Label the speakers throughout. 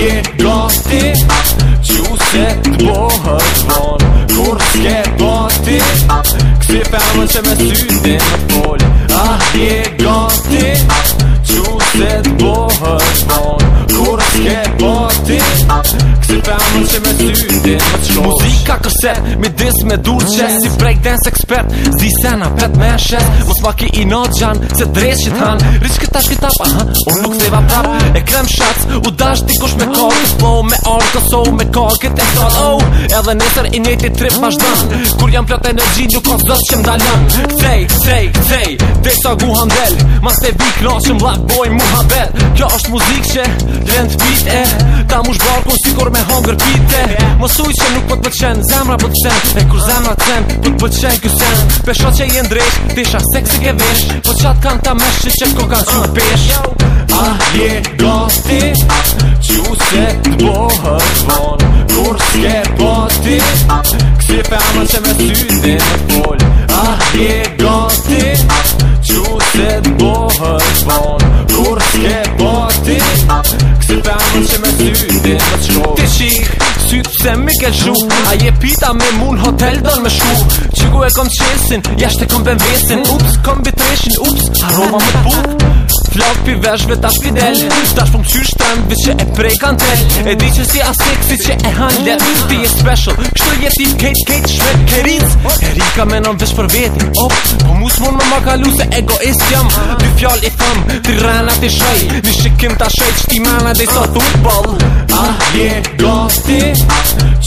Speaker 1: je gati Që u se të bëhët von Kur s'ke gati Kësi për që me sytë në pol Ah je gati Që u se të dit Muzika kërset, mi dis me du Si breakdance ekspert, zi sena na pet me shet Mos ma ki i në gjan, se dresht që t'han Rish këta shkitap, aha, o nuk se va prap E krem shats, u dash t'i kush me kall Po me orë këso me kall këtë e sot oh, Edhe nesër i njëti trip ma Kur jam plot e në gjinju, kof zot që m'dallan Fej, fej, fej, sa guhan del Mas te vik muhabet Kjo është muzik që drend pit e Ta mush balkon po si kur me hongër beat e Më që nuk pët po pëqen, zemra pët po qen E kur zemra të sen, pët pëqen kjo sen Peshot që jenë drejt, tisha seksik e vesh Po qatë kanë ta mesh që që ko ka që pesh A je gati që se të bohë zvon Kur s'ke poti, kësi pe amë që me sytë dhe në Süden, das strong. Se mi ke lëshu A je pita me mun hotel don me shku Qiku e kom qesin, jashtë e kom ben vesin Ups, kom bitreshin, ups, aroma me put Flak pi veshve ta fidel Tash shpom qysh të rëndve që e prej kanë të E di që si a seksi që e hanë lër Ti e special, Kështu të jetin kejt kejt shmet keriz E rika me nëm vesh për vetin Op, po mu s'mon më më kalu se egoist jam Dë fjall i fam të rëna të shaj Në shikim të shaj që mana dhe sa dhubal A je gosti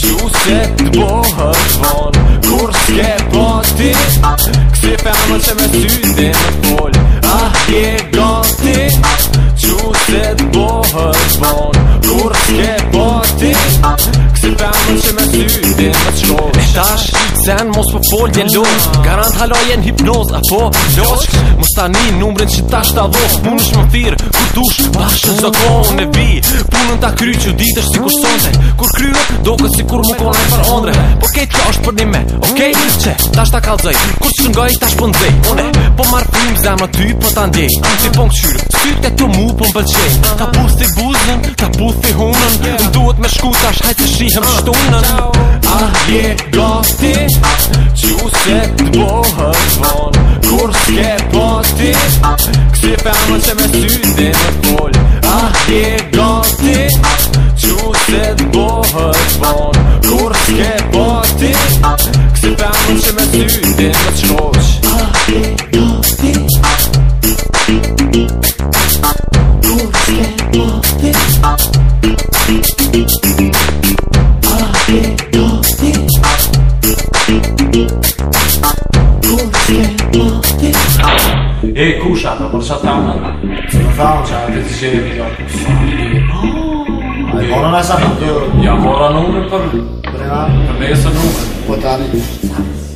Speaker 1: Që se të bohët von Kur s'ke poti Kësi për më që me sytë në pol A je gosti Që se të bohët von Kur s'ke poti Kësi për më që me sytë në qol E tash den mos po fol jen lo garant halo hipnoz apo jo mos tani numrin se tash ta vos punish me thir ku dush bash se zakon ne vi punon ta kryq u ditesh si kushtonte kur kryet doket sikur nuk ona per ondre po ke qosh per ne me okay se tash ta kallzoj kur shngoj tash po ndej one po mar punim zama ty po ta ndej ti punksyr syte tu mu po mbalshe ka pusti buzën ka pusti honën do me shku tash, ashtë hajtë të shihëm shtunën A je gati që u se të bohën vonë Kur s'ke poti, kësi për më që me sytë dhe me pollë A je Kuk se do t'ishtë? Kuk se do t'ishtë? E ku po shatër përshatë ta unë arra? Se në thau në A i porra në asat për t'i orë? Ja mora në unë për... Prevarë? Për me sa në unë. Po t'arri?